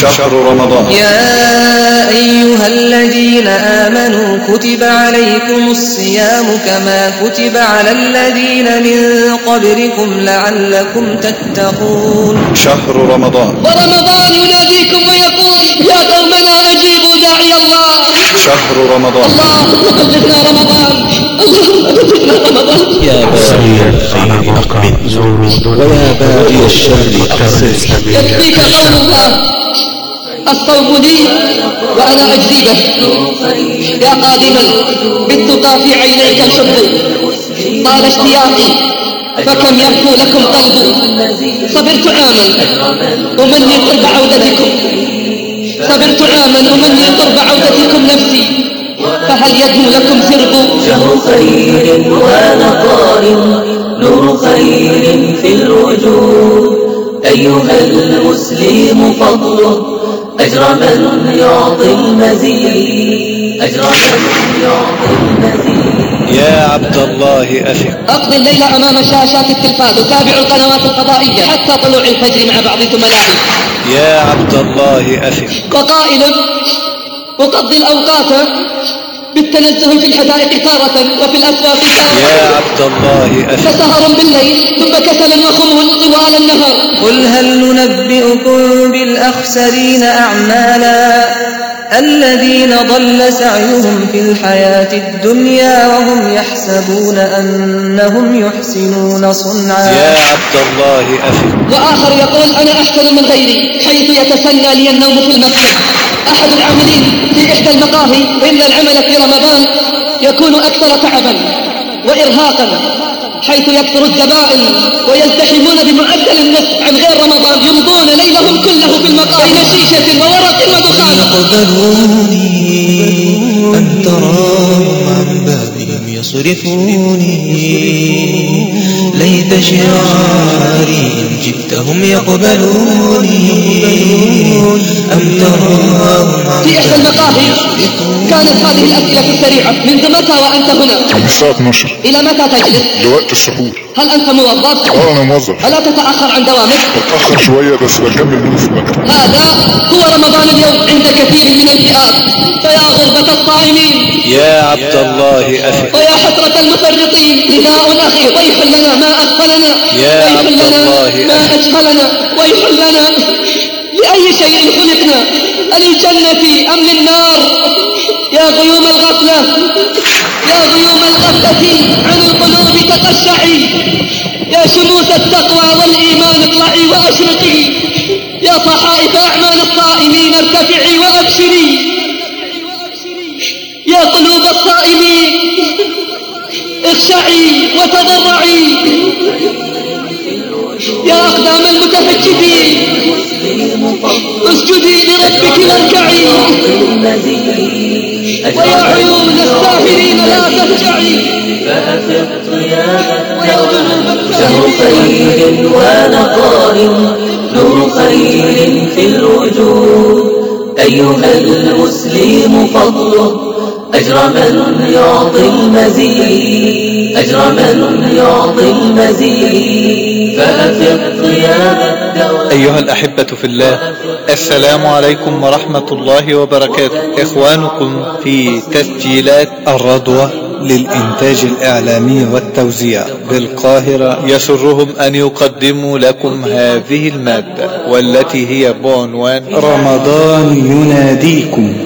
شهر رمضان. يا أيها الذين آمنوا كتب عليكم الصيام كما كتب على الذين من قبلكم لعلكم تتقون. شهر رمضان. ورمضان يناديكم ويقول يا قومنا أجيبوا داعي الله. شهر رمضان. اللهم بلغنا رمضان. اللهم بلغنا رمضان يا باغي الخير أقبل. ويا باغي الشر أقصر يكفيك قول الله. الصوم لي وأنا أجزي به. يا قادما بالتقى في عينيك الحب طال اشتياقي فكم يهفو لكم قلبي صبرت عاما أمني قرب عودتكم. صبرت عاما أمني قرب عودتكم نفسي. فهل يدنو لكم سرب شهر خير ونقار نور خير في الوجود. أيها المسلم فضله أجر من يعطي المزيد. أجر من يعطي المزيد. يا عبد الله أثق أقضي الليل أمام شاشات التلفاز أتابع القنوات الفضائية حتى طلوع الفجر مع بعض زملائي. يا عبد الله أثق وقائل أقضي الأوقات بالتنزه في الحدائق تارة وفي الأسواق تارة يا عبد الله أثق فسهر بالليل ثم كسل وخمول طوال النهار. قل هل ننبئكم بالأخسرين أعمالا؟ الذين ضل سعيهم في الحياة الدنيا وهم يحسبون أنهم يحسنون صنعا. يا عبد الله أثق وآخر يقول أنا أحسن من غيري حيث يتسنى لي النوم في المسجد. أحد العاملين في إحدى المقاهي إن العمل في رمضان يكون أكثر تعبا وإرهاقا. حيث يكثر الزبائن ويزدحمون بمعدل النصف عن غير رمضان. يمضون ليلهم كله في المقاهي بين شيشة وورق ودخان. يقبلوني أن تراهم عن بابهم يصرفوني. ليت شعاري إن جئتهم يقبلوني. أم تراهم في إحدى المقاهي كانت هذه الأسئلة السريعة. منذ متى وأنت هنا؟ الساعة 12 إلى متى تجلس؟ لوقت السحور. هل أنت موظف؟ أه أنا موظف. ألا تتأخر عن دوامك. بتأخر شوية بس بكمل نوم في المكتب هذا هو رمضان اليوم عند كثير من الفئات. فيا غربة الصائمين يا عبد الله أثق ويا حسرة المفرطين. نداء أخي ويح لنا ما أغفلنا يا ويح عبد لنا الله ما أخي. أجهلنا. ويح لنا لأي شيء خلقنا؟ أللجنة أم للنار يا غيوم الغفلة يا غيوم الغفلة عن القلوب تقشعي. يا شموس التقوى والإيمان اطلعي وأشرقي. يا صحائف أعمال الصائمين ارتفعي وأبشري. يا قلوب الصائمين اخشعي وتضرعي. يا أقدام المتهجدين اسجدي لربك واركعي. ويا عيون الساهرين لا تهجعي فأفق يا شهر خير ونقار نور خير في الوجود. أيها المسلم فضله. أجر من يعطي المزيد. أجر من يعطي المزيد. فأفق يا الدوام أيها الأحبة في الله السلام عليكم ورحمة الله وبركاته. إخوانكم في تسجيلات الرضوة للإنتاج الإعلامي والتوزيع. بالقاهرة يسرهم أن يقدموا لكم هذه المادة والتي هي بعنوان رمضان يناديكم.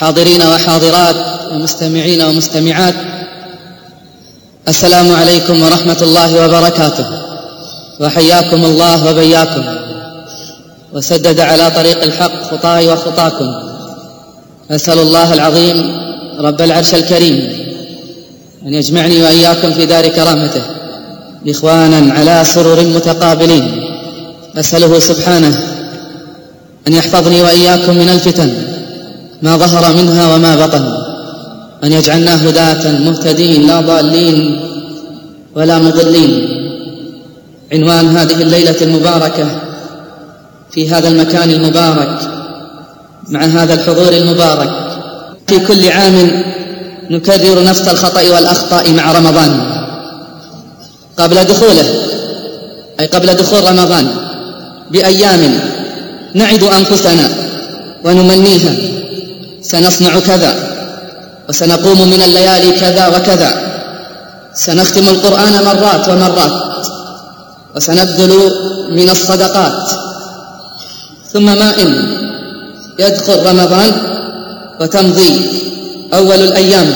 حاضرين وحاضرات ومستمعين ومستمعات السلام عليكم ورحمة الله وبركاته. وحياكم الله وبياكم. وسدد على طريق الحق خطاي وخطاكم. أسأل الله العظيم رب العرش الكريم أن يجمعني وإياكم في دار كرامته. إخوانا على سرر متقابلين. أسأله سبحانه أن يحفظني وإياكم من الفتن. ما ظهر منها وما بطن. أن يجعلنا هداة مهتدين لا ضالين ولا مضلين. عنوان هذه الليلة المباركة في هذا المكان المبارك مع هذا الحضور المبارك. في كل عام نكرر نفس الخطأ والأخطاء مع رمضان. قبل دخوله أي قبل دخول رمضان بأيام نعد أنفسنا ونمنيها. سنصنع كذا وسنقوم من الليالي كذا وكذا. سنختم القرآن مرات ومرات وسنبذل من الصدقات. ثم ما إن يدخل رمضان وتمضي أول الأيام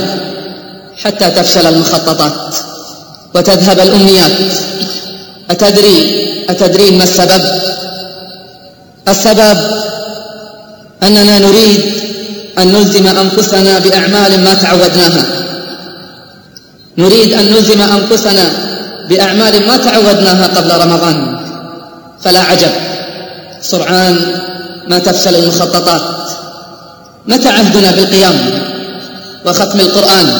حتى تفشل المخططات وتذهب الأمنيات. أتدري أتدرين ما السبب؟ السبب أننا نريد أن نلزم أنفسنا بأعمال ما تعودناها. نريد أن نلزم أنفسنا بأعمال ما تعودناها قبل رمضان. فلا عجب. سرعان ما تفشل المخططات. متى عهدنا بالقيام وختم القرآن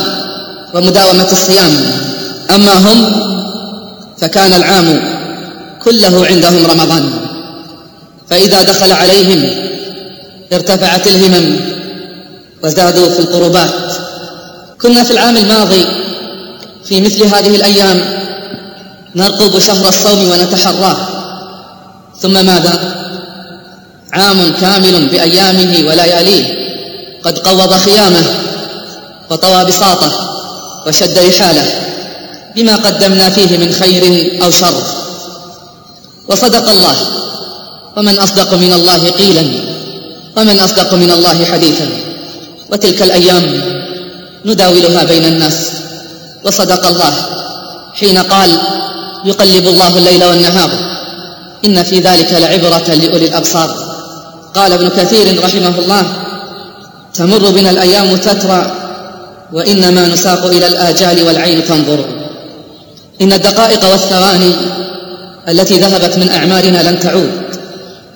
ومداومة الصيام؟ أما هم فكان العام كله عندهم رمضان. فإذا دخل عليهم ارتفعت الهمم. وزادوا في القربات. كنا في العام الماضي في مثل هذه الأيام نرقب شهر الصوم ونتحراه ثم ماذا؟ عام كامل بأيامه ولياليه قد قوض خيامه وطوى بساطه وشد رحاله بما قدمنا فيه من خير أو شر. وصدق الله. ومن أصدق من الله قيلا. ومن أصدق من الله حديثا. وتلك الأيام نداولها بين الناس. وصدق الله حين قال يقلب الله الليل والنهار. إن في ذلك لعبرة لأولي الأبصار. قال ابن كثير رحمه الله تمر بنا الأيام تترى وإنما نساق إلى الآجال والعين تنظر. إن الدقائق والثواني التي ذهبت من أعمارنا لن تعود.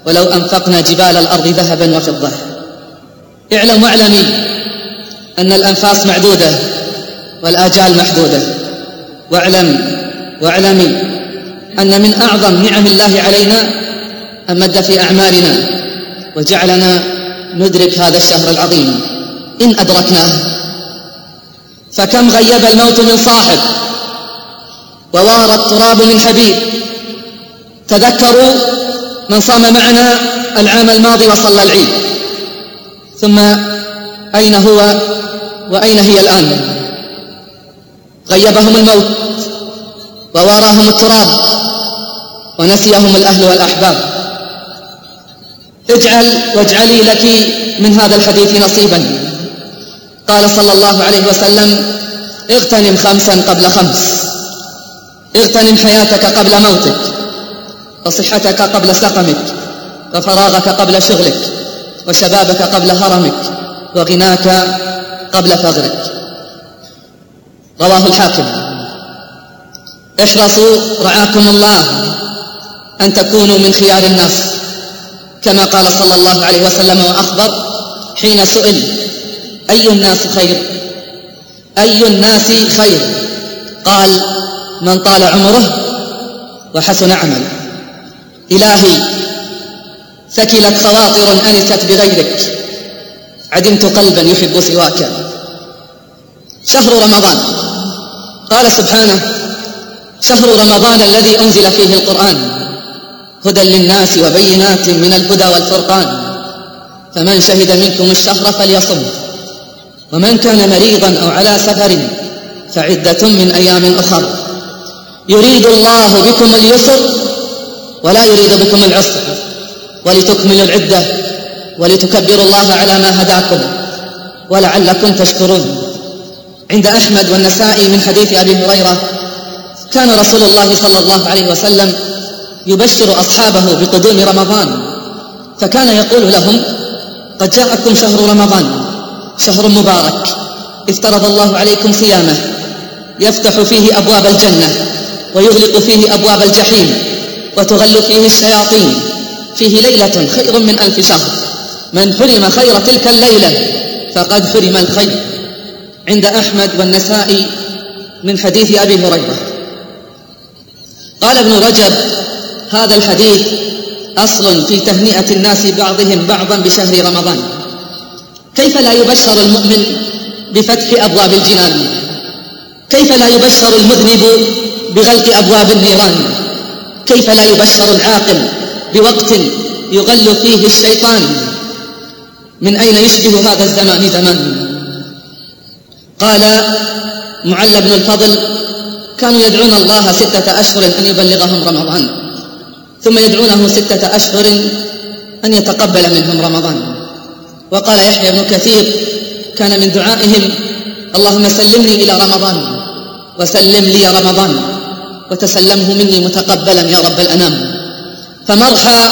ولو أنفقنا جبال الأرض ذهبا وفضة. اعلم واعلمي أن الأنفاس معدودة والآجال محدودة. واعلم واعلمي أن من أعظم نعم الله علينا أن مد في أعمارنا وجعلنا ندرك هذا الشهر العظيم. إن أدركناه. فكم غيب الموت من صاحب ووار التراب من حبيب. تذكروا من صام معنا العام الماضي وصلى العيد. ثم أين هو وأين هي الآن؟ غيبهم الموت وواراهم التراب ونسيهم الأهل والأحباب. اجعل واجعلي لك من هذا الحديث نصيبا. قال صلى الله عليه وسلم اغتنم خمسا قبل خمس. اغتنم حياتك قبل موتك وصحتك قبل سقمك وفراغك قبل شغلك. وشبابك قبل هرمك وغناك قبل فقرك. رواه الحاكم. احرصوا رعاكم الله أن تكونوا من خيار الناس كما قال صلى الله عليه وسلم وأخبر حين سئل أي الناس خير؟ أي الناس خير؟ قال من طال عمره وحسن عمله. إلهي ثكلت خواطر أنست بغيرك. عدمت قلبا يحب سواك. شهر رمضان. قال سبحانه شهر رمضان الذي أنزل فيه القرآن. هدى للناس وبينات من الهدى والفرقان. فمن شهد منكم الشهر فليصم. ومن كان مريضا أو على سفر فعدة من أيام أخر. يريد الله بكم اليسر ولا يريد بكم العسر. ولتكملوا العدة ولتكبروا الله على ما هداكم ولعلكم تشكرون. عند أحمد والنسائي من حديث أبي هريرة كان رسول الله صلى الله عليه وسلم يبشر أصحابه بقدوم رمضان فكان يقول لهم قد جاءكم شهر رمضان شهر مبارك افترض الله عليكم صيامه يفتح فيه أبواب الجنة ويغلق فيه أبواب الجحيم وتغل فيه الشياطين فيه ليلة خير من ألف شهر. من حرم خير تلك الليلة فقد حرم الخير. عند أحمد والنسائي من حديث أبي هريرة. قال ابن رجب هذا الحديث أصل في تهنئة الناس بعضهم بعضا بشهر رمضان. كيف لا يبشر المؤمن بفتح أبواب الجنان؟ كيف لا يبشر المذنب بغلق أبواب النيران؟ كيف لا يبشر العاقل بوقت يغل فيه الشيطان. من أين يشبه هذا الزمان زمان؟ قال معل بن الفضل كانوا يدعون الله ستة أشهر أن يبلغهم رمضان ثم يدعونه ستة أشهر أن يتقبل منهم رمضان. وقال يحيى بن كثير كان من دعائهم اللهم سلمني إلى رمضان وسلم لي رمضان وتسلمه مني متقبلا يا رب الأنام. فمرحى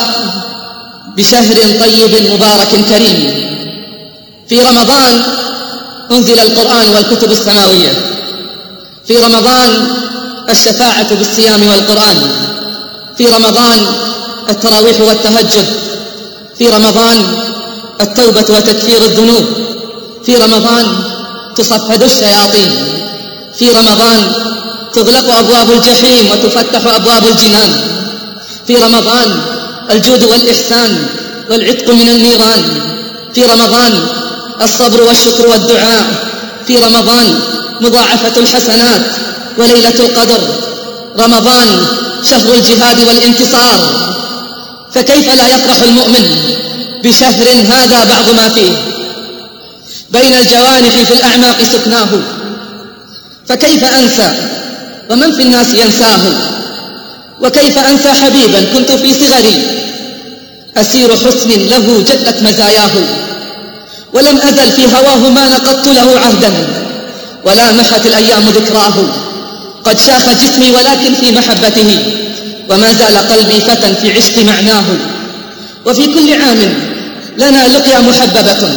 بشهر طيب مبارك كريم. في رمضان أنزل القرآن والكتب السماوية. في رمضان الشفاعة بالصيام والقرآن. في رمضان التراويح والتهجد. في رمضان التوبة وتكفير الذنوب. في رمضان تصفد الشياطين. في رمضان تغلق أبواب الجحيم وتفتح أبواب الجنان. في رمضان الجود والإحسان والعتق من النيران في رمضان الصبر والشكر والدعاء. في رمضان مضاعفة الحسنات وليلة القدر. رمضان شهر الجهاد والانتصار. فكيف لا يفرح المؤمن بشهر هذا بعض ما فيه؟ بين الجوانح في الأعماق سكناه. فكيف أنسى ومن في الناس ينساه؟ وكيف أنسى حبيبا كنت في صغري. أسير حسن له جلت مزاياه. ولم أزل في هواه ما نقضت له عهدا. ولا محت الأيام ذكراه. قد شاخ جسمي ولكن في محبته. وما زال قلبي فتى في عشق معناه. وفي كل عام لنا لقيا محببة.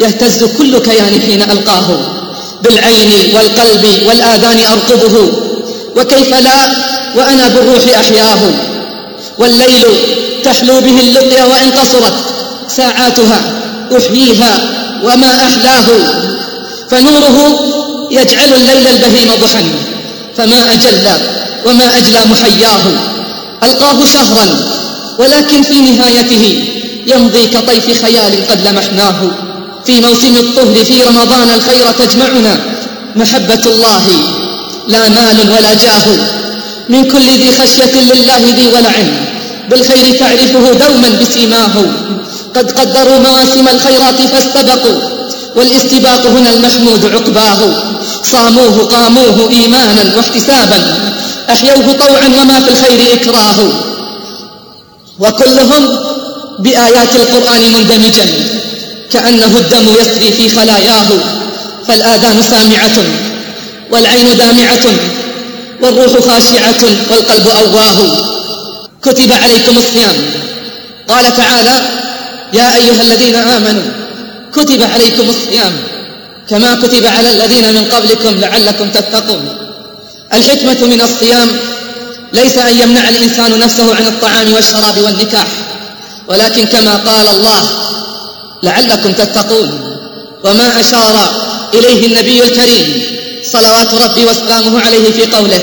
يهتز كل كيان حين ألقاه. بالعين والقلب والآذان أرقبه. وكيف لا؟ وأنا بالروح أحياه. والليل تحلو به اللقيا وإن قصرت ساعاتها أحييها وما أحلاه. فنوره يجعل الليل البهيم ضحى فما أجل وما أجلى محياه. ألقاه شهرا ولكن في نهايته يمضي كطيف خيال قد لمحناه. في موسم الطهر في رمضان الخير تجمعنا محبة الله لا مال ولا جاه. من كل ذي خشية لله ذي ولع بالخير تعرفه دوما بسيماه. قد قدروا مواسم الخيرات فاستبقوا. والاستباق هنا المحمود عقباه. صاموه قاموه إيمانا واحتسابا. أحيوه طوعا وما في الخير إكراه. وكلهم بآيات القرآن مندمجا. كأنه الدم يسري في خلاياه. فالآذان سامعة. والعين دامعة والروح خاشعة والقلب أواه. كتب عليكم الصيام. قال تعالى يا أيها الذين آمنوا كتب عليكم الصيام كما كتب على الذين من قبلكم لعلكم تتقون. الحكمة من الصيام ليس أن يمنع الإنسان نفسه عن الطعام والشراب والنكاح ولكن كما قال الله لعلكم تتقون. وما أشار إليه النبي الكريم صلوات ربي وسلامه عليه في قوله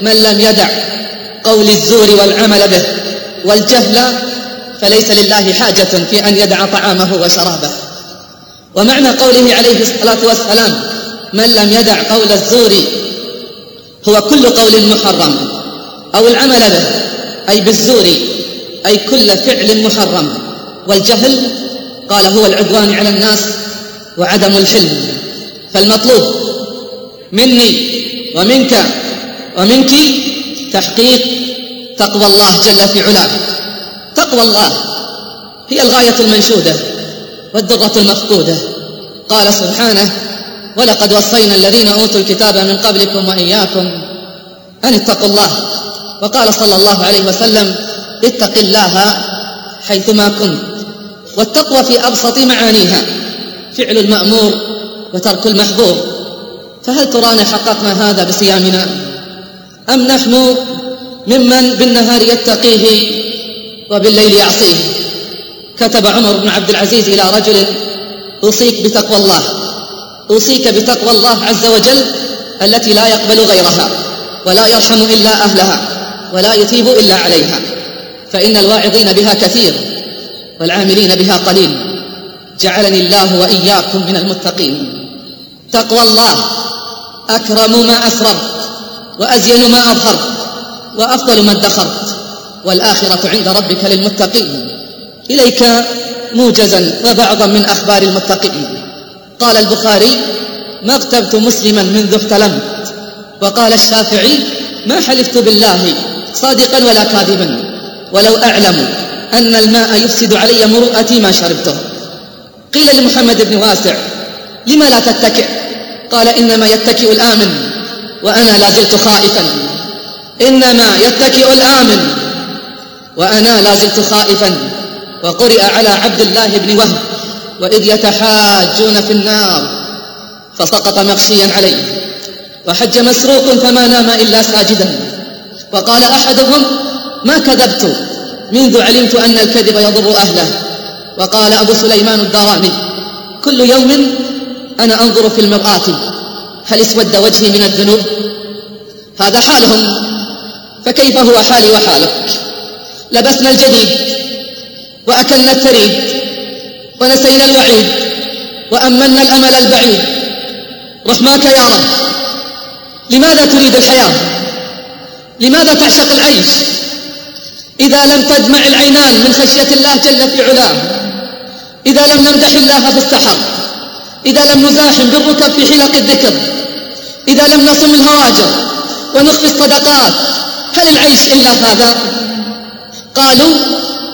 من لم يدع قول الزور والعمل به والجهل فليس لله حاجة في أن يدع طعامه وشرابه. ومعنى قوله عليه الصلاة والسلام من لم يدع قول الزور هو كل قول محرم أو العمل به أي بالزور أي كل فعل محرم والجهل قال هو العدوان على الناس وعدم الحلم فالمطلوب مني ومنك ومنك تحقيق تقوى الله جل في علاه. تقوى الله هي الغاية المنشودة والدرة المفقودة. قال سبحانه ولقد وصينا الذين أوتوا الكتاب من قبلكم وإياكم أن اتقوا الله وقال صلى الله عليه وسلم اتق الله حيثما كنت والتقوى في أبسط معانيها فعل المأمور وترك المحظور. فهل ترانا حققنا هذا بصيامنا؟ أم نحن ممن بالنهار يتقيه وبالليل يعصيه؟ كتب عمر بن عبد العزيز إلى رجل أوصيك بتقوى الله أوصيك بتقوى الله عز وجل التي لا يقبل غيرها ولا يرحم إلا أهلها ولا يثيب إلا عليها فإن الواعظين بها كثير والعاملين بها قليل جعلني الله وإياكم من المتقين. تقوى الله. أكرم ما أسررت وأزين ما أظهرت وأفضل ما ادخرت والآخرة عند ربك للمتقين. إليك موجزا وبعضا من أخبار المتقين. قال البخاري ما اغتبت مسلما منذ احتلمت. وقال الشافعي ما حلفت بالله صادقا ولا كاذبا. ولو أعلم أن الماء يفسد علي مروءتي ما شربته. قيل لمحمد بن واسع لما لا تتكئ؟ قال إنما يتكئ الآمن وأنا لا زلت خائفا. إنما يتكئ الآمن وأنا لا زلت خائفا. وقرئ على عبد الله بن وهب وإذ يتحاجون في النار فسقط مغشيا عليه. وحج مسروق فما نام إلا ساجدا. وقال أحدهم ما كذبت؟ منذ علمت أن الكذب يضر أهله. وقال أبو سليمان الداراني كل يوم أنا أنظر في المرآة هل اسود وجهي من الذنوب؟ هذا حالهم. فكيف هو حالي وحالك؟ لبسنا الجديد وأكلنا الثريد ونسينا الوعيد وأمنا الأمل البعيد. رحماك يا رب. لماذا تريد الحياة؟ لماذا تعشق العيش؟ إذا لم تدمع العينان من خشية الله جل في علاه إذا لم نمدح الله في السحر إذا لم نزاحم بالركب في حلق الذكر إذا لم نصم الهواجر ونخفي الصدقات هل العيش إلا هذا قالوا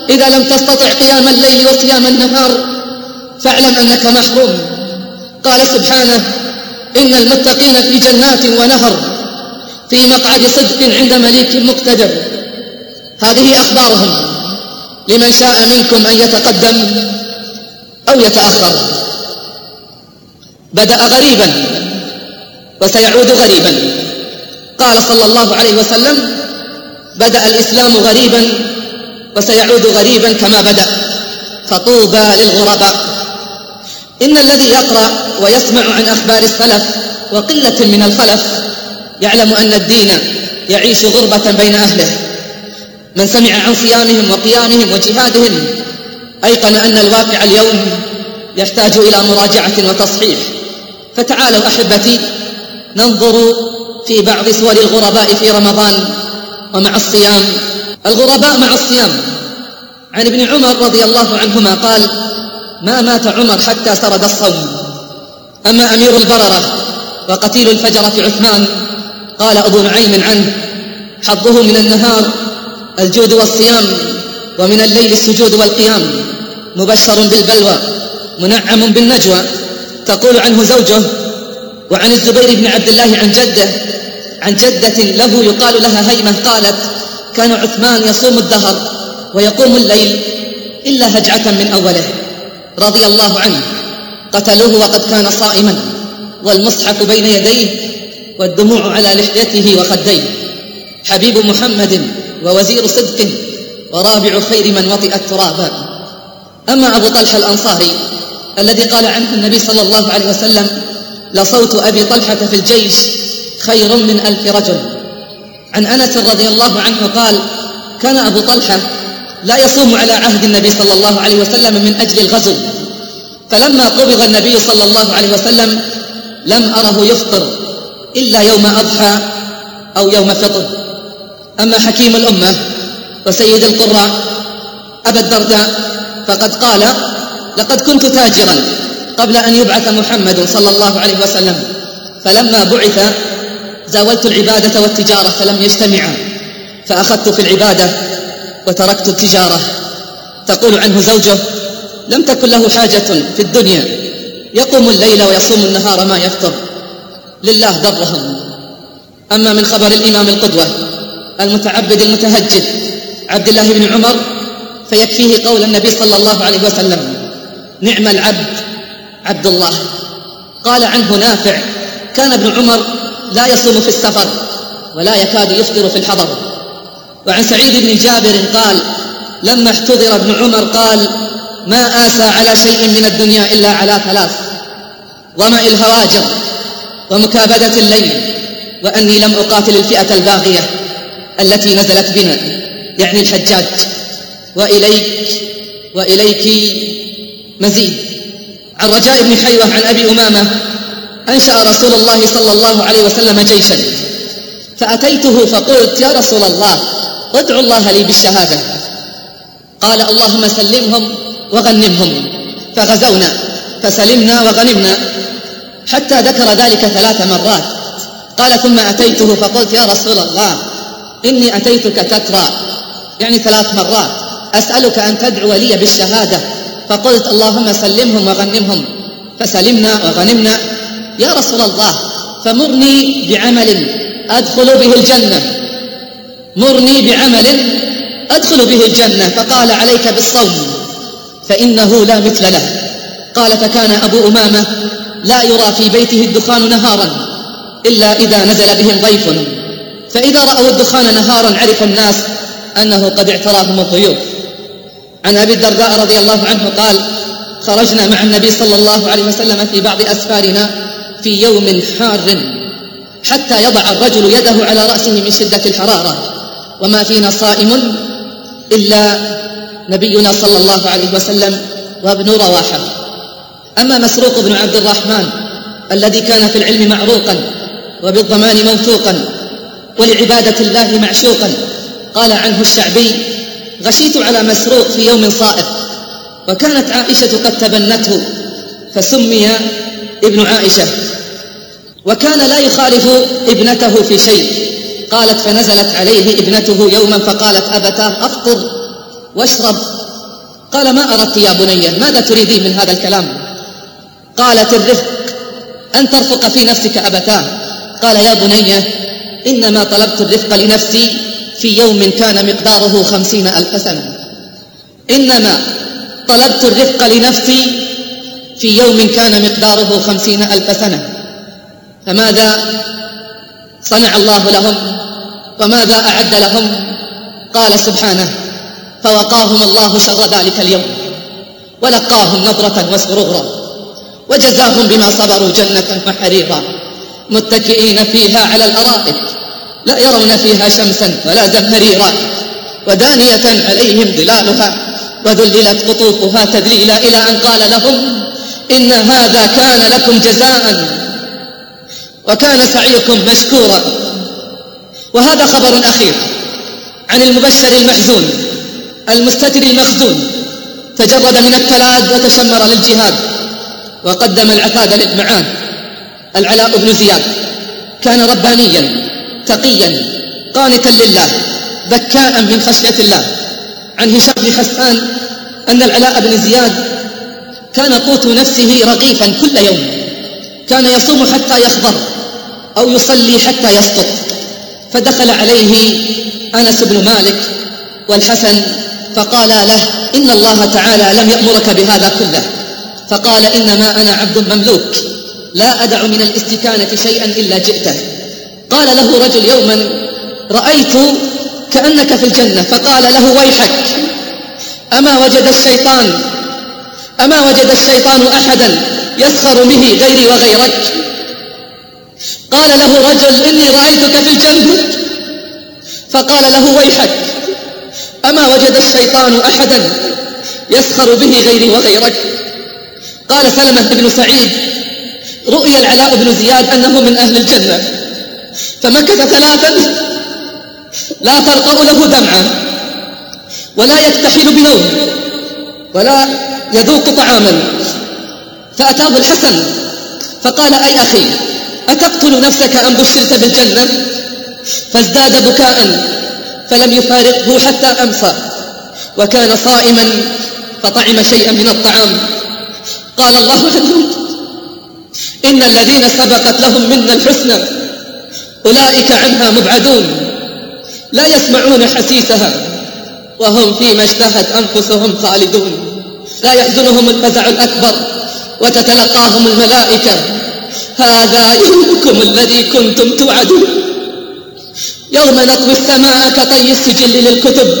إذا لم تستطع قيام الليل وصيام النهار فاعلم أنك محروم. قال سبحانه إن المتقين في جنات ونهر في مقعد صدق عند مليك مقتدر. هذه أخبارهم لمن شاء منكم أن يتقدم أو يتأخر. بدأ غريبا وسيعود غريبا. قال صلى الله عليه وسلم بدأ الإسلام غريبا وسيعود غريبا كما بدأ. فطوبى للغرباء. إن الذي يقرأ ويسمع عن أخبار السلف وقلة من الخلف يعلم أن الدين يعيش غربة بين أهله. من سمع عن صيامهم وقيامهم وجهادهم أيقن أن الواقع اليوم يحتاج إلى مراجعة وتصحيح. فتعالوا أحبتي ننظر في بعض صور الغرباء في رمضان ومع الصيام. الغرباء مع الصيام. عن ابن عمر رضي الله عنهما قال ما مات عمر حتى سرد الصوم. أما أمير البررة وقتيل الفجرة عثمان قال أبو نعيم عنه حظه من النهار الجود والصيام ومن الليل السجود والقيام. مبشر بالبلوى منعم بالنجوى. تقول عنه زوجه وعن الزبير بن عبد الله عن جده عن جدة له يقال لها هيمة قالت كان عثمان يصوم الدهر ويقوم الليل إلا هجعة من أوله. رضي الله عنه. قتلوه وقد كان صائما والمصحف بين يديه والدموع على لحيته وخديه. حبيب محمد ووزير صدقه ورابع خير من وطئ التراب أما أبو طلحة الأنصاري الذي قال عنه النبي صلى الله عليه وسلم لصوت أبي طلحة في الجيش خير من ألف رجل. عن أنس رضي الله عنه قال كان أبو طلحة لا يصوم على عهد النبي صلى الله عليه وسلم من أجل الغزو. فلما قبض النبي صلى الله عليه وسلم لم أره يفطر إلا يوم أضحى أو يوم فطر. أما حكيم الأمة وسيد القراء أبا الدرداء فقد قال لقد كنت تاجرا قبل أن يبعث محمد صلى الله عليه وسلم. فلما بعث زاولت العبادة والتجارة فلم يجتمعا. فأخذت في العبادة وتركت التجارة. تقول عنه زوجه لم تكن له حاجة في الدنيا. يقوم الليل ويصوم النهار ما يفطر. لله درهم أما من خبر الإمام القدوة المتعبد المتهجد عبد الله بن عمر فيكفيه قول النبي صلى الله عليه وسلم نعم العبد عبد الله. قال عنه نافع كان ابن عمر لا يصوم في السفر ولا يكاد يفطر في الحضر. وعن سعيد بن جابر قال لما احتضر ابن عمر قال ما آسى على شيء من الدنيا إلا على ثلاث ظمأ الهواجر ومكابدة الليل وأني لم أقاتل الفئة الباغية التي نزلت بنا يعني الحجاج. وإليك وإليك مزيد. عن رجاء بن حيوة عن أبي أمامة أنشأ رسول الله صلى الله عليه وسلم جيشا. فأتيته فقلت يا رسول الله ادعو الله لي بالشهادة. قال اللهم سلمهم وغنمهم. فغزونا فسلمنا وغنمنا حتى ذكر ذلك ثلاث مرات. قال ثم أتيته فقلت يا رسول الله إني أتيتك تترى. يعني ثلاث مرات. أسألك أن تدعو لي بالشهادة. فقلت اللهم سلمهم وغنمهم. فسلمنا وغنمنا. يا رسول الله فمرني بعمل أدخل به الجنة. مرني بعمل أدخل به الجنة. فقال عليك بالصوم فإنه لا مثل له. قال فكان أبو أمامة لا يرى في بيته الدخان نهارا إلا إذا نزل بهم ضيف. فإذا رأوا الدخان نهارا عرف الناس أنه قد اعتراهم الضيوف. عن أبي الدرداء رضي الله عنه قال خرجنا مع النبي صلى الله عليه وسلم في بعض أسفارنا في يوم حار حتى يضع الرجل يده على رأسه من شدة الحرارة. وما فينا صائم إلا نبينا صلى الله عليه وسلم وابن رواحة. أما مسروق بن عبد الرحمن الذي كان في العلم معروقا وبالضمان موثوقا ولعبادة الله معشوقا قال عنه الشعبي غشيت على مسروق في يوم صائف وكانت عائشة قد تبنته فسمي ابن عائشة وكان لا يخالف ابنته في شيء قالت فنزلت عليه ابنته يوما فقالت أبتاه أفطر واشرب. قال ما أردت يا بني ماذا تريدين من هذا الكلام؟ قالت الرفق أن ترفق في نفسك أبتاه. قال يا بني إنما طلبت الرفق لنفسي في يوم كان مقداره خمسين ألف سنة. إنما طلبت الرفق لنفسي في يوم كان مقداره خمسين ألف سنة. فماذا صنع الله لهم؟ وماذا أعد لهم؟ قال سبحانه فوقاهم الله شر ذلك اليوم. ولقاهم نظرة وسرورا وجزاهم بما صبروا جنة وحريرا. متكئين فيها على الأرائك. لا يرون فيها شمسا ولا زمهريرا ودانية عليهم ظلالها وذللت قطوفها تذليلا إلى أن قال لهم إن هذا كان لكم جزاء وكان سعيكم مشكورا. وهذا خبر أخير عن المبشر المحزون المستتر المخزون تجرد من التلاد وتشمر للجهاد وقدم العتاد للمعاد العلاء بن زياد كان ربانيا. تقيا قانتا لله بكاء من خشية الله. عن هشام بن حسان أن العلاء بن زياد كان قوت نفسه رغيفا كل يوم. كان يصوم حتى يخضر أو يصلي حتى يسقط. فدخل عليه أنس بن مالك والحسن فقال له إن الله تعالى لم يأمرك بهذا كله. فقال إنما أنا عبد مملوك لا أدع من الاستكانة شيئا إلا جئته. قال له رجل يوما رأيت كأنك في الجنة. فقال له ويحك أما وجد الشيطان أما وجد الشيطان أحدا يسخر به غيري وغيرك؟ قال له رجل إني رأيتك في الجنة. فقال له ويحك أما وجد الشيطان أحدا يسخر به غيري وغيرك؟ قال سلمة بن سعيد رؤي العلاء بن زياد أنه من أهل الجنة. فمكث ثلاثا لا تلقأ له دمعة ولا يكتحل بنوم ولا يذوق طعاما. فأتاه الحسن فقال أي أخي أتقتل نفسك أم بشرت بالجنة? فازداد بكاء فلم يفارقه حتى أمسى وكان صائما فطعم شيئا من الطعام. قال الله عنهم إن الذين سبقت لهم منا الحسنى أولئك عنها مبعدون لا يسمعون حسيسها وهم فيما اشتهت أنفسهم خالدون. لا يحزنهم الفزع الأكبر وتتلقاهم الملائكة. هذا يومكم الذي كنتم توعدون. يوم نطوي السماء كطي السجل للكتب.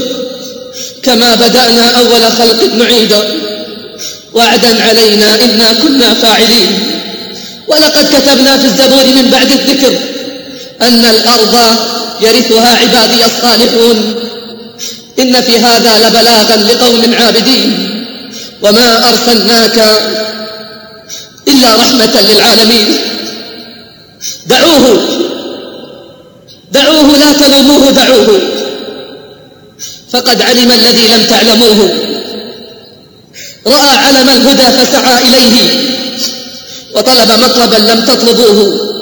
كما بدأنا أول خلق نعيد وعدا علينا إنا كنا فاعلين. ولقد كتبنا في الزبور من بعد الذكر. أن الأرض يرثها عبادي الصالحون. إن في هذا لبلاغا لقوم عابدين. وما أرسلناك إلا رحمة للعالمين. دعوه. دعوه لا تلوموه دعوه. فقد علم الذي لم تعلموه. رأى علم الهدى فسعى إليه. وطلب مطلبا لم تطلبوه.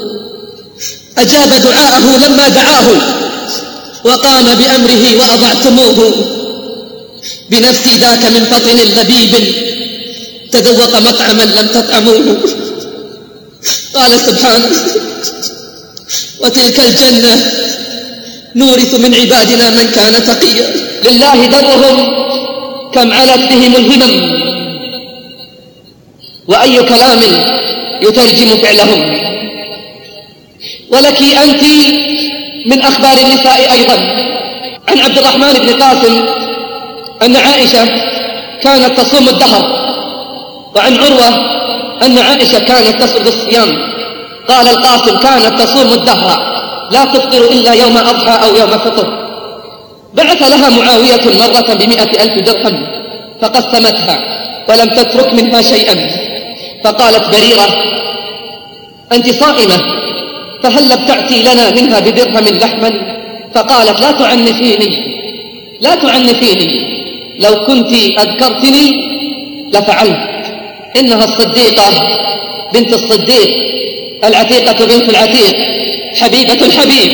أجاب دعاءه لما دعاه وقام بأمره وأضعتموه. بنفسي ذاك من فطن لبيب تذوق مطعما لم تطعموه. قال سبحانه وتلك الجنة نورث من عبادنا من كان تقيا. لله درهم كم علت بهم الهمم وأي كلام يترجم فعلهم. ولك أنت من أخبار النساء أيضا. عن عبد الرحمن بن قاسم أن عائشة كانت تصوم الدهر وعن عروة أن عائشة كانت تصوم الصيام قال القاسم كانت تصوم الدهر لا تفطر إلا يوم أضحى أو يوم فطر. بعث لها معاوية مرة بمئة ألف درهم فقسمتها ولم تترك منها شيئا. فقالت بريرة أنت صائمة؟ فهل ابتعتي لنا منها بدرهم لحما؟ فقالت لا تعنفيني لا تعنفيني. لو كنت أذكرتني لفعلت. إنها الصديقة بنت الصديق العتيقة بنت العتيق حبيبة الحبيب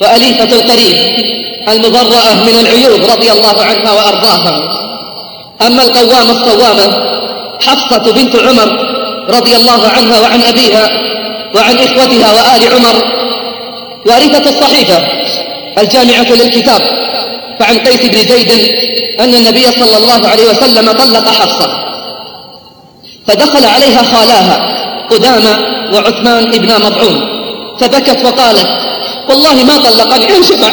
وأليفة القريب المبرأة من العيوب رضي الله عنها وأرضاها. أما القوامة الصوامة حفصة بنت عمر رضي الله عنها وعن أبيها وعن إخوتها وآل عمر. وارثة الصحيفة الجامعة للكتاب فعن قيس بن زيد أن النبي صلى الله عليه وسلم طلق حفصة فدخل عليها خالاها قدامى وعثمان ابن مضعون فبكت وقالت والله ما طلقني عن شبع.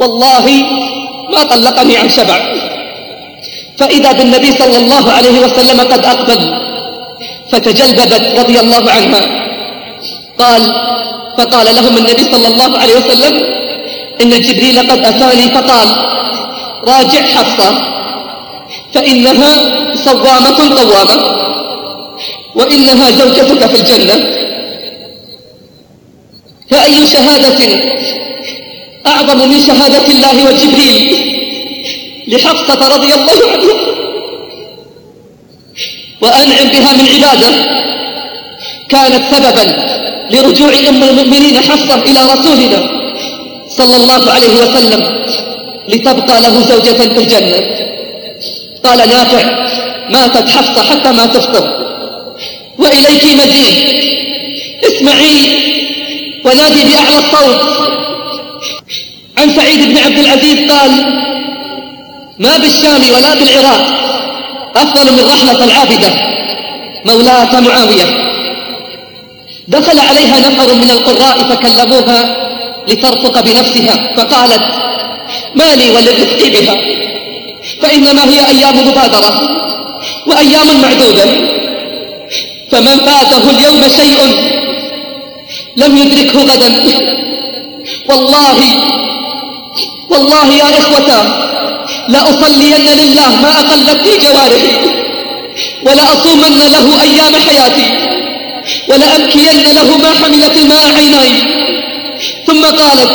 والله ما طلقني عن شبع. فإذا بالنبي صلى الله عليه وسلم قد أقبل فتجلببت رضي الله عنها. قال فقال لهم النبي صلى الله عليه وسلم إن جبريل قد أتاني فقال راجع حفصة فإنها صوامة قوامة وإنها زوجتك في الجنة. فأي شهادة أعظم من شهادة الله وجبريل؟ لحفصة رضي الله عنها. وأنعم بها من عبادة. كانت سببا لرجوع أم المؤمنين حفصة إلى رسولنا صلى الله عليه وسلم لتبقى له زوجة في الجنة. قال نافع ماتت حفصة حتى ما تفطر. وإليك مزيد اسمعي ونادي بأعلى الصوت. عن سعيد بن عبد العزيز قال ما بالشام ولا بالعراق. أفضل من رحلة العابدة. مولاة معاوية. دخل عليها نفر من القراء فكلموها لترفق بنفسها فقالت ما لي وللرفق بها. فإنما هي أيام مبادرة وأيام معدودة. فمن فاته اليوم شيء لم يدركه غدا. والله والله يا إخوتا لأصلين لله ما أقلت في جوارحي ولأصومن له أيام حياتي ولأبكين له ما حملت الماء عيناي. ثم قالت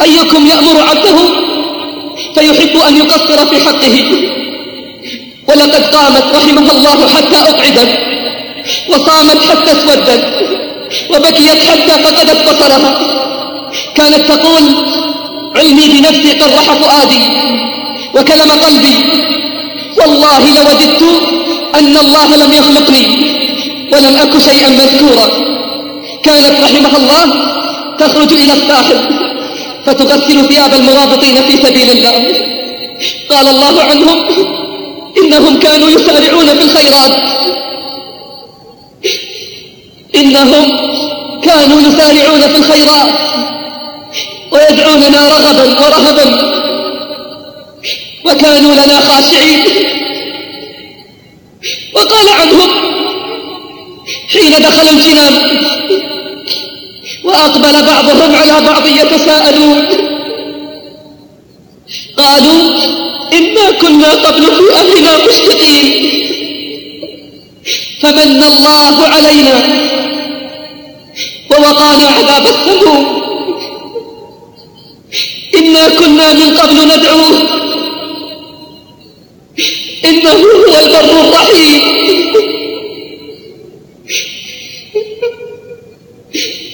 أيكم يأمر عبده؟ فيحب أن يقصر في حقه. ولقد قامت رحمها الله حتى أقعدت وصامت حتى اسودت وبكيت حتى فقدت بصرها. كانت تقول علمي بنفسي قرح فؤادي وكلم قلبي. والله لوددت أن الله لم يخلقني ولم أك شيئا مذكورا. كانت رحمها الله تخرج إلى الساحل فتغسل ثياب المرابطين في سبيل الله. قال الله عنهم إنهم كانوا يسارعون في الخيرات. إنهم كانوا يسارعون في الخيرات. ويدعوننا رغبا ورهبا. وكانوا لنا خاشعين. وقال عنهم حين دخل الجنان وأقبل بعضهم على بعض يتساءلون. قالوا إنا كنا قبل في أهلنا مشفقين. فمن الله علينا ووقانا عذاب السموم إنا كنا من قبل ندعوه إنه هو البر الرحيم.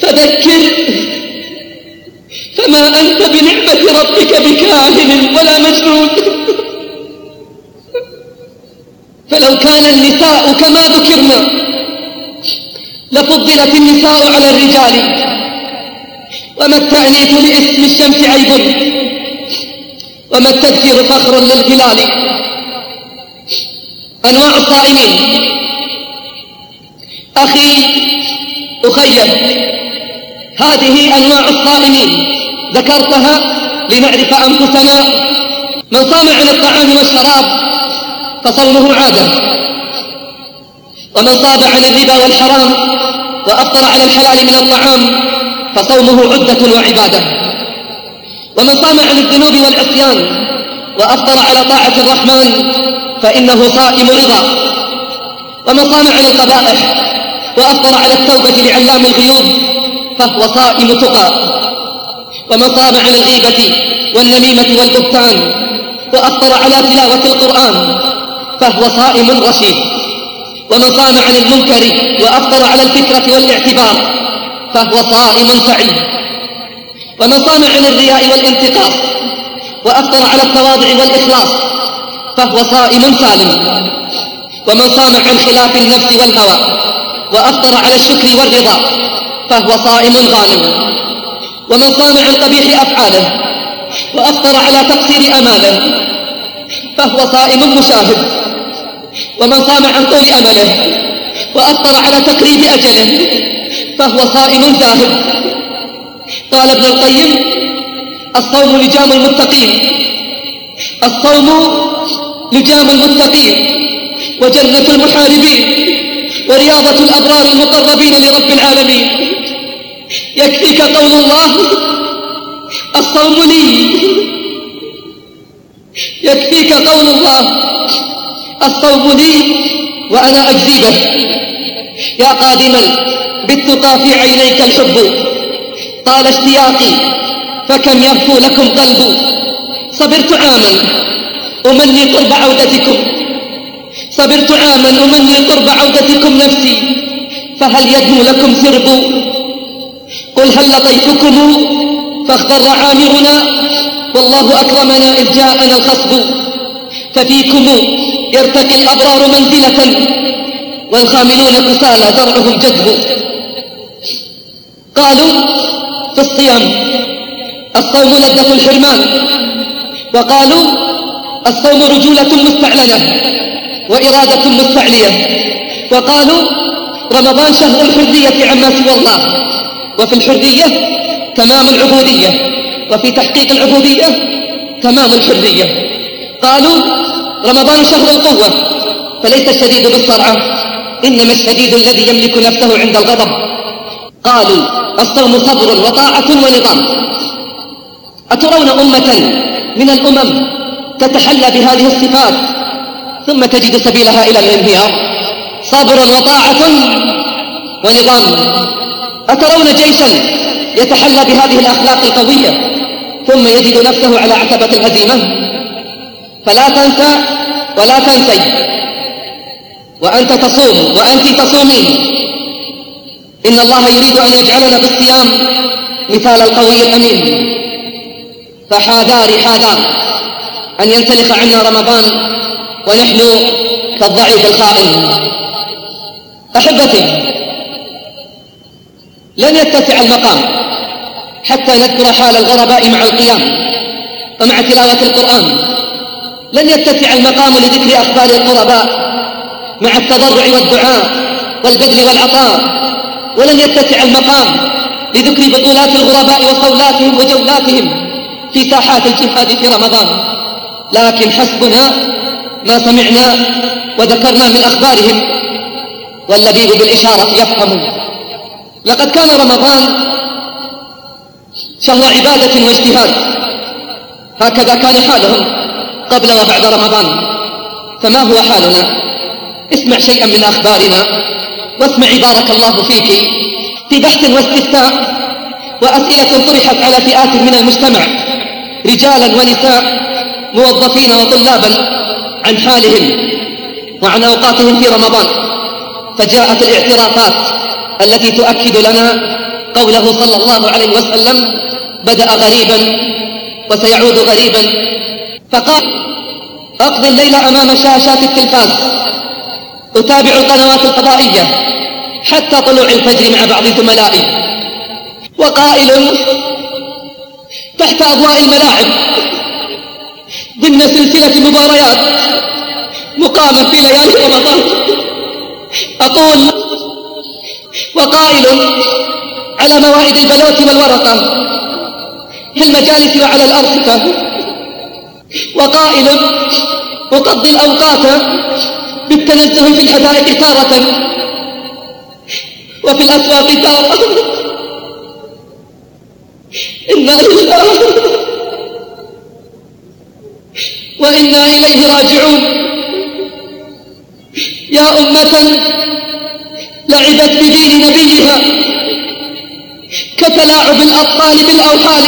فذكر. فما أنت بنعمة ربك بكاهن ولا مجنون. فلو كان النساء كما ذكرنا لفضلت النساء على الرجال. وما التأنيث لاسم الشمس عيب. وما التذكير فخر للهلال. أنواع الصائمين. أخي أخير هذه أنواع الصائمين. ذكرتها لنعرف أنفسنا. من صام عن الطعام والشراب فصومه عادة. ومن صاب عن الربا والحرام وأفطر على الحلال من الطعام فصومه عدة وعبادة. ومن صام عن الذنوب والعصيان وأفطر على طاعة الرحمن فإنه صائم رضا. ومن صام عن القبائح وأفطر على التوبة لعلام الغيوب فهو صائم تقى. ومن صام عن الغيبة والنميمة والبهتان وأفطر على تلاوة القرآن فهو صائم رشيد. ومن صام عن المنكر وأفطر على الفكرة والاعتبار فهو صائم سعيد. ومن صام عن الرياء والانتقاص وأفطر على التواضع والإخلاص فهو صائم سالم. ومن صام عن خلاف النفس والهوى وأفطر على الشكر والرضا فهو صائم غانم. ومن صام عن قبيح أفعاله وأفطر على تقصير أماله فهو صائم مشاهد. ومن صام عن طول أمله وأفطر على تقريب أجله فهو صائم زاهد قال ابن القيم الصوم لجام المتقين. الصوم لجام المتقين. وجنة المحاربين. ورياضة الأبرار المقربين لرب العالمين. يكفيك قول الله الصوم لي. يكفيك قول الله الصوم لي وأنا أجزي به. يا قادما بالتقى في عينيك الحب. طال اشتياقي فكم يغفو لكم قلب صبرت عاما أمني قرب عودتكم. صبرت عاما أمني قرب عودتكم نفسي. فهل يدنو لكم سرب؟ قل هل لطيفكم؟ فاختر عامرنا. والله أكرمنا إذ جاءنا الخصب. ففيكم يرتقي الأبرار منزلة. والخاملون كسالى زرعهم جذب. قالوا في الصيام الصوم لذة الحرمان. وقالوا الصوم رجولة مستعلنة وإرادة مستعلية. وقالوا رمضان شهر الحرية عما سوى الله. وفي الحرية تمام العبودية. وفي تحقيق العبودية تمام الحرية. قالوا رمضان شهر القوة فليس الشديد بالصرعة إنما الشديد الذي يملك نفسه عند الغضب. قالوا الصوم صبر وطاعة ونظام. أترون أمة من الأمم تتحلى بهذه الصفات ثم تجد سبيلها إلى الانهيار. صبر وطاعة ونظام. أترون جيشا يتحلى بهذه الأخلاق القوية ثم يجد نفسه على عتبة الهزيمة. فلا تنسى ولا تنسي. وأنت تصوم وأنت تصومين إن الله يريد أن يجعلنا بالصيام مثال القوي الأمين. فحاذار حاذار أن ينسلخ عنا رمضان ونحن كالضعيف الخائن. أحبتي لن يتسع المقام حتى نذكر حال الغرباء مع القيام ومع تلاوة القرآن. لن يتسع المقام لذكر أخبار القرباء مع التضرع والدعاء والبذل والعطاء ولن يتسع المقام لذكر بطولات الغرباء وصولاتهم وجولاتهم في ساحات الجهاد في رمضان. لكن حسبنا ما سمعنا وذكرنا من أخبارهم واللبيب بالإشارة يفهم. لقد كان رمضان شهر عبادة واجتهاد. هكذا كان حالهم قبل وبعد رمضان. فما هو حالنا؟ اسمع شيئا من أخبارنا واسمعي بارك الله فيك في بحث واستفتاء وأسئلة طرحت على فئات من المجتمع رجالا ونساء موظفين وطلابا عن حالهم وعن أوقاتهم في رمضان فجاءت الاعترافات التي تؤكد لنا قوله صلى الله عليه وسلم بدأ غريبا وسيعود غريبا فقال أقضي الليل أمام شاشات التلفاز أتابع القنوات الفضائية حتى طلوع الفجر مع بعض زملائي. وقائل تحت أضواء الملاعب ضمن سلسلة مباريات مقامة في ليالي رمضان. أقول وقائل على موائد البلوت والورقة في المجالس وعلى الأرصفة وقائل أقضي الأوقات بالتنزه في الحدائق تارة وفي الأسواق تارة إنا لله وإنا إليه راجعون. يا أمة لعبت بدين نبيها كتلاعب الأطفال بالأوحال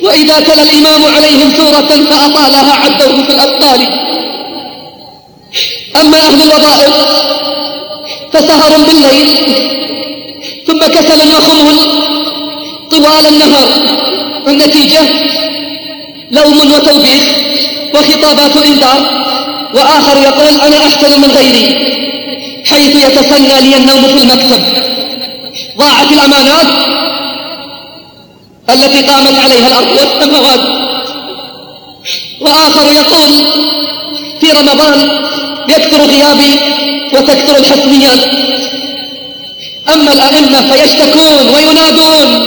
وإذا تلا الإمام عليهم سورة فأطالها عدوه في الأبطال. أما أهل الوظائف فسهر بالليل ثم كسل وخمول طوال النهار. النتيجة لوم وتوبيخ وخطابات إنذار. وآخر يقول أنا أحسن من غيري حيث يتسنى لي النوم في المكتب. ضاعت الأمانات التي قامت عليها الأرض والسماوات وآخر يقول في رمضان يكثر غيابي وتكثر الحسميات أما الأئمة فيشتكون وينادون.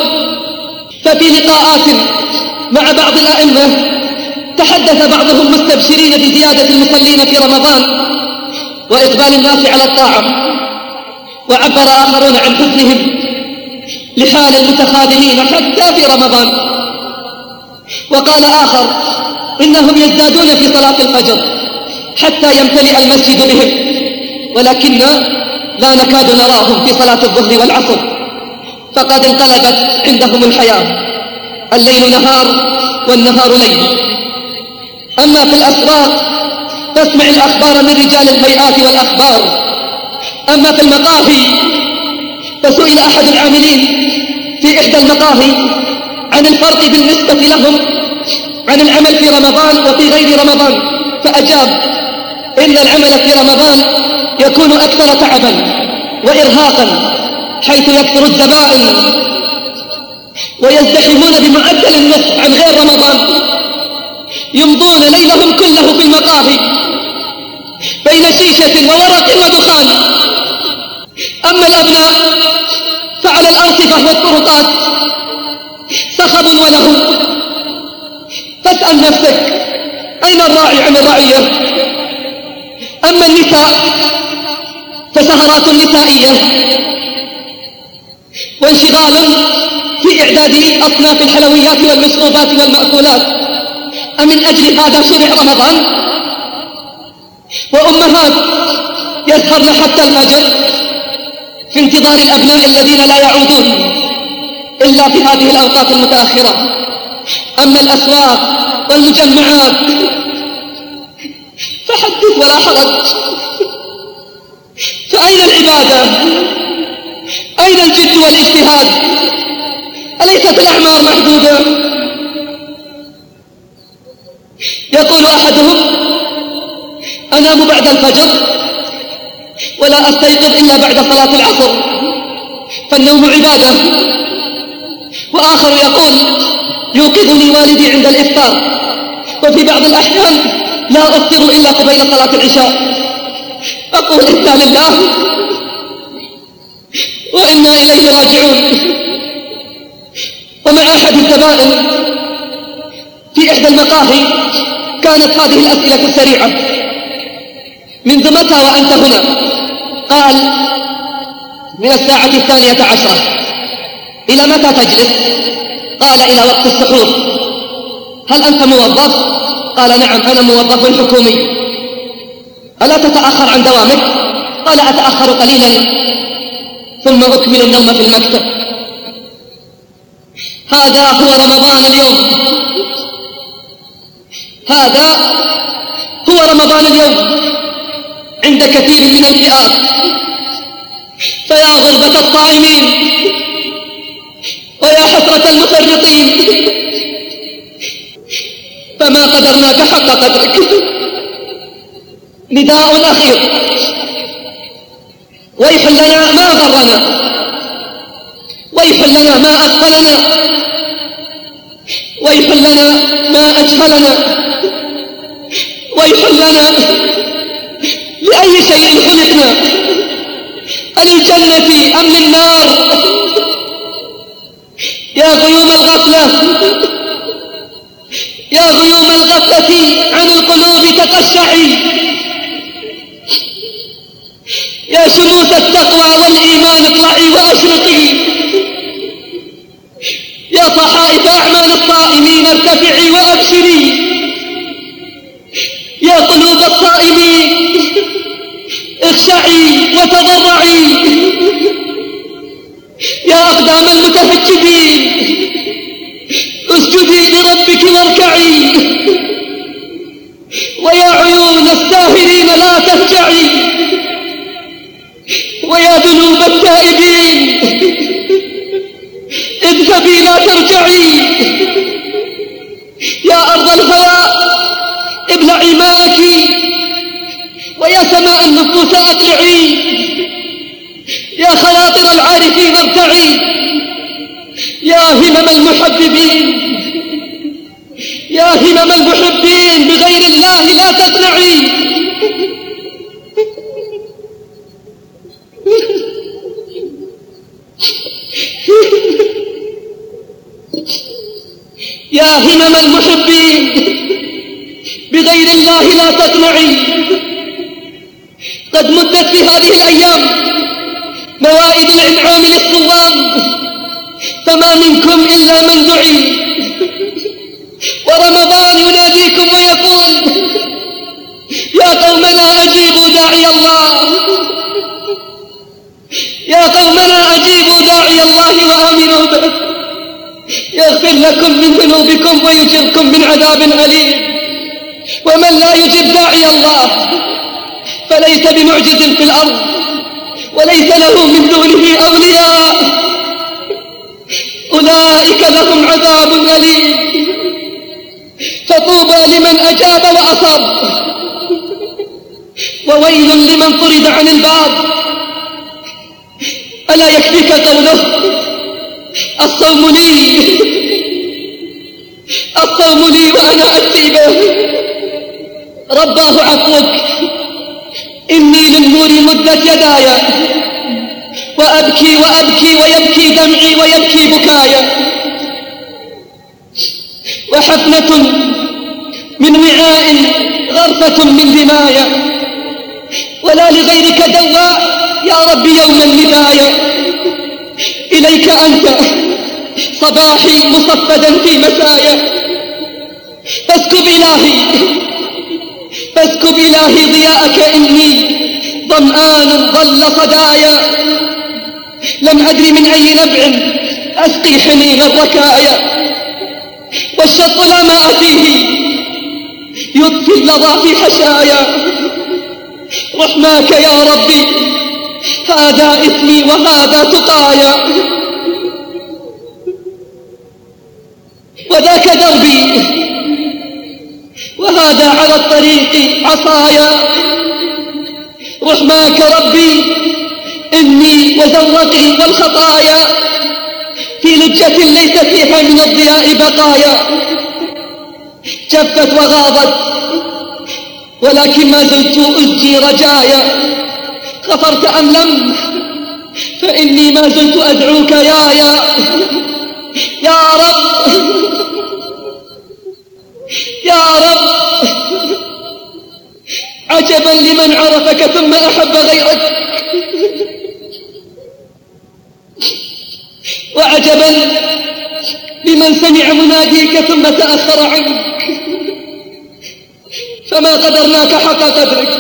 ففي لقاءات مع بعض الأئمة تحدث بعضهم مستبشرين بزيادة المصلين في رمضان وإقبال الناس على الطاعة وعبر آخرون عن حزنهم لحال المتخاذلين حتى في رمضان. وقال آخر إنهم يزدادون في صلاة الفجر. حتى يمتلئ المسجد بهم. ولكننا لا نكاد نراهم في صلاة الظهر والعصر. فقد انقلبت عندهم الحياة. الليل نهار والنهار ليل. أما في الأسواق فاسمع الأخبار من رجال الهيئات والأخبار. أما في المقاهي فسئل أحد العاملين في إحدى المقاهي عن الفرق بالنسبة لهم عن العمل في رمضان وفي غير رمضان. فأجاب إن العمل في رمضان يكون أكثر تعبا وإرهاقا حيث يكثر الزبائن ويزدحمون بمعدل النصف عن غير رمضان. يمضون ليلهم كله في المقاهي بين شيشة وورق ودخان. أما الأبناء فعلى الأرصفة والطرقات صخب ولهم فاسأل نفسك أين الراعي عن الرعية؟ أما النساء فسهرات نسائية وانشغال في إعداد أصناف الحلويات والمشروبات والمأكولات. أمن أجل هذا شرع رمضان؟ وأمهات يسهرن حتى الفجر في انتظار الأبناء الذين لا يعودون إلا في هذه الأوقات المتأخرة. أما الأسواق والمجمعات فحدث ولا حرج. فأين العبادة؟ أين الجد والاجتهاد؟ أليست الأعمار محدودة؟ يقول أحدهم أنام بعد الفجر ولا أستيقظ إلا بعد صلاة العصر فالنوم عبادة. وآخر يقول يوقظني والدي عند الإفطار. وفي بعض الأحيان لا أفطر إلا قبيل صلاة العشاء. أقول إنا لله وإنا إليه راجعون. ومع أحد الزبائن في إحدى المقاهي كانت هذه الأسئلة السريعة. منذ متى وأنت هنا؟ قال من الساعة الثانية عشرة. إلى متى تجلس؟ قال إلى وقت السحور. هل أنت موظف؟ قال نعم أنا موظف حكومي. ألا تتأخر عن دوامك؟ قال أتأخر قليلا ثم أكمل النوم في المكتب. هذا هو رمضان اليوم. هذا هو رمضان اليوم. عند كثير من الفئات. فيا غربة الصائمين. ويا حسرة المفرطين فما قدرناك حق قدرك. نداء أخير. ويح لنا ما غرنا. ويح لنا ما أغفلنا ويح لنا ما أجهلنا. ويح لنا لأي شيء خلقنا. الجنة أم النار؟ يا غيوم الغفلة. يا غيوم الغفلة عن القلوب تقشعي. يا شموس التقوى والإيمان اطلعي وأشرقي. يا صحائف أعمال الصائمين ارتفعي وأبشري. يا قلوب الصائمين اخشعي وتضرعي. يا أقدام المتهجدين اسجدي لربك واركعي. ويا عيون الساهرين لا تهجعي ويا ذنوب التائبين اذهبي لا ترجعي. يا أرض الهواء ابلعي ماءك ويا سماء النفوس أقلعي. يا خواطر العارفين ارتعي يا همم المحببين. يا همم المحبين بغير الله لا تقنعي. يا همم المحبين بغير الله لا تقنعي. قد مدت في هذه الأيام موائد الإنعام للصوام فما منكم إلا من دعي. ورمضان يناديكم ويقول يا قومنا أجيبوا داعي الله. يا قومنا أجيبوا داعي الله وآمنوا به. يغفر لكم من ذنوبكم ويجركم من عذاب أليم. ومن لا يجب داعي الله فليس بمعجز في الأرض. وليس له من دونه أولياء. أولئك لهم عذاب أليم. فطوبى لمن أجاب وأصر وويل لمن طرد عن الباب. ألا يكفيك قوله؟ الصوم لي. الصوم لي وأنا أتي به. رباه عفوك. إني للنور مدت يداي. وأبكي وأبكي ويبكي دمعي ويبكي بكايا وحفنة من وعاء غرفة من دمايا ولا لغيرك دواء يا رب يوم النهاية إليك أنت صباحي مصفدا في مسايا فاسكب إلهي فاسكب إلهي ضياءك إني ظمآن ظل صدايا. لم أدري من أي نبع أسقي حنين الركايا. والشط لا ماء فيه يطفي اللظى في حشايا. رحماك يا ربي هذا إثمي وهذا تقايا وذاك دربي وهذا على الطريق عصايا. رحماك ربي إني وزرقي والخطايا. في لجة ليس فيها من الضياء بقايا. جفت وغاضت ولكن ما زلت أزجي رجايا. غفرت أم لم؟ فإني ما زلت أدعوك يا يا يا رب يا رب. عجبا لمن عرفك ثم أحب غيرك. وعجبا لمن سمع مناديك ثم تأخر عنك. فما قدرناك حق قدرك.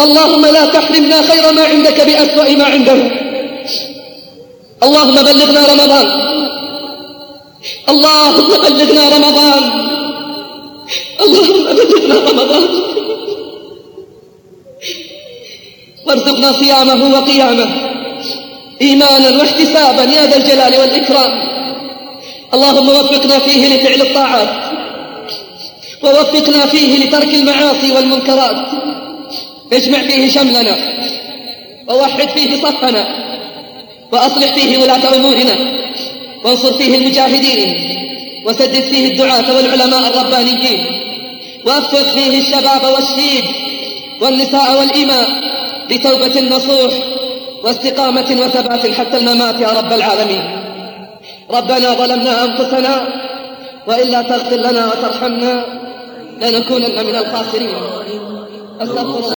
اللهم لا تحرمنا خير ما عندك بأسوأ ما عندنا اللهم بلغنا رمضان. اللهم بلغنا رمضان. اللهم بلغنا رمضان. وارزقنا صيامه وقيامه. إيمانا واحتسابا يا ذا الجلال والإكرام. اللهم وفقنا فيه لفعل الطاعات. ووفقنا فيه لترك المعاصي والمنكرات. اجمع فيه شملنا. ووحد فيه صفنا. وأصلح فيه ولاة أمورنا. وانصر فيه المجاهدين. وسدد فيه الدعاة والعلماء الربانيين. ووفق فيه الشباب والشيب والنساء والإماء. لتوبة نصوح واستقامة وثبات حتى الممات يا رب العالمين. ربنا ظلمنا أنفسنا وإلا تغفر لنا وترحمنا لنكونن من الخاسرين. أستغفر